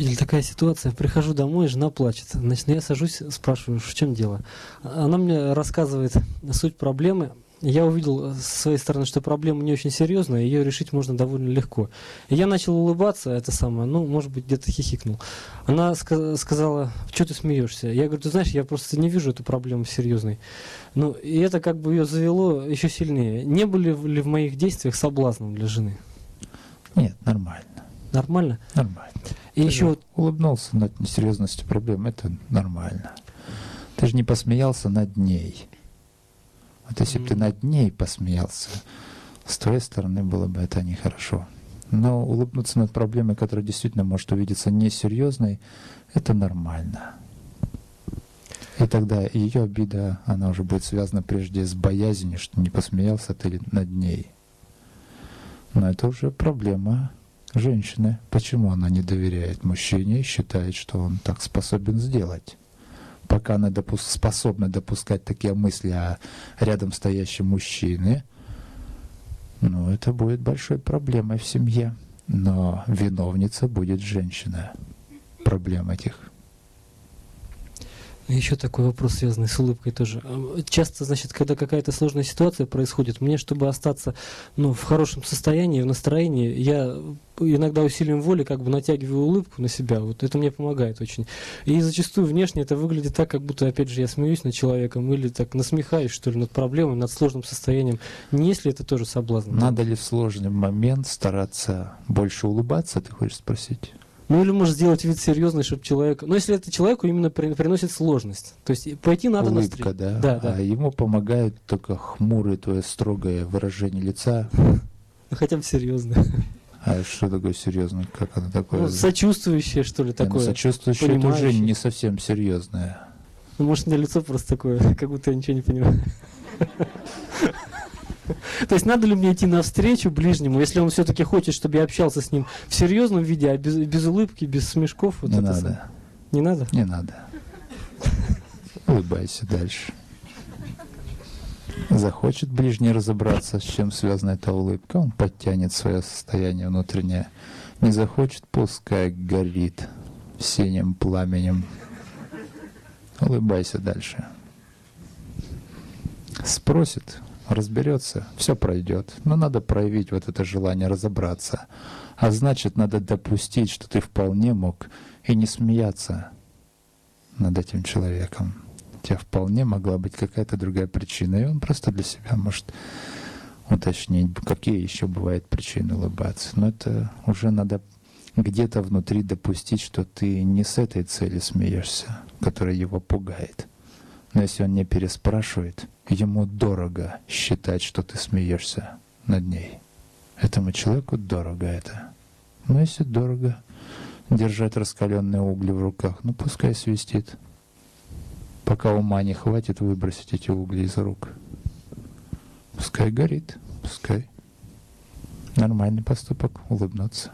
Или такая ситуация, прихожу домой, жена плачет. Значит, я сажусь, спрашиваю, в чем дело. Она мне рассказывает суть проблемы. Я увидел с своей стороны, что проблема не очень серьезная, ее решить можно довольно легко. И я начал улыбаться, это самое, ну, может быть, где-то хихикнул. Она ска- сказала, что ты смеешься? Я говорю, ты знаешь, я просто не вижу эту проблему серьезной. Ну, и это как бы ее завело еще сильнее. Не были ли в моих действиях соблазном для жены? Нет, нормально. Нормально? Нормально. И Ты еще вот улыбнулся над несерьезностью проблем, это нормально. Ты же не посмеялся над ней. Вот если бы ты над ней посмеялся, с твоей стороны было бы это нехорошо. Но улыбнуться над проблемой, которая действительно может увидеться несерьезной, это нормально. И тогда ее обида, она уже будет связана прежде с боязнью, что не посмеялся ты над ней. Но это уже проблема женщины. Почему она не доверяет мужчине и считает, что он так способен сделать? Пока она допус- способна допускать такие мысли о рядом стоящем мужчине, ну, это будет большой проблемой в семье. Но виновница будет женщина проблем этих. Еще такой вопрос, связанный с улыбкой тоже. А, Часто, значит, когда какая-то сложная ситуация происходит, мне, чтобы остаться ну, в хорошем состоянии, в настроении, я иногда усилием воли как бы натягиваю улыбку на себя. Вот это мне помогает очень. И зачастую внешне это выглядит так, как будто, опять же, я смеюсь над человеком или так насмехаюсь, что ли, над проблемой, над сложным состоянием. Не если это тоже соблазн? Надо ли в сложный момент стараться больше улыбаться, ты хочешь спросить? Ну или может сделать вид серьезный, чтобы человек... Ну если это человеку именно при- приносит сложность. То есть пойти надо Улыбка, навстречу. да? Да, да. А ему помогает только хмурое твое строгое выражение лица. Ну, хотя бы серьезно. А что такое серьезно? Как оно такое? Ну, сочувствующее, что ли, ну, такое. сочувствующее это уже не совсем серьезное. Ну, может, у меня лицо просто такое, как будто я ничего не понимаю. То есть надо ли мне идти навстречу ближнему, если он все-таки хочет, чтобы я общался с ним в серьезном виде, а без, без улыбки, без смешков? Вот не это надо. самое. Не надо? Не надо. Улыбайся дальше. Захочет ближний разобраться, с чем связана эта улыбка, он подтянет свое состояние внутреннее. Не захочет, пускай горит синим пламенем. Улыбайся дальше. Спросит, разберется, все пройдет. Но надо проявить вот это желание разобраться. А значит, надо допустить, что ты вполне мог и не смеяться над этим человеком. У тебя вполне могла быть какая-то другая причина, и он просто для себя может уточнить, какие еще бывают причины улыбаться. Но это уже надо где-то внутри допустить, что ты не с этой целью смеешься, которая его пугает. Но если он не переспрашивает, ему дорого считать, что ты смеешься над ней. Этому человеку дорого это. Но если дорого держать раскаленные угли в руках, ну пускай свистит. Пока ума не хватит выбросить эти угли из рук. Пускай горит, пускай. Нормальный поступок, улыбнуться.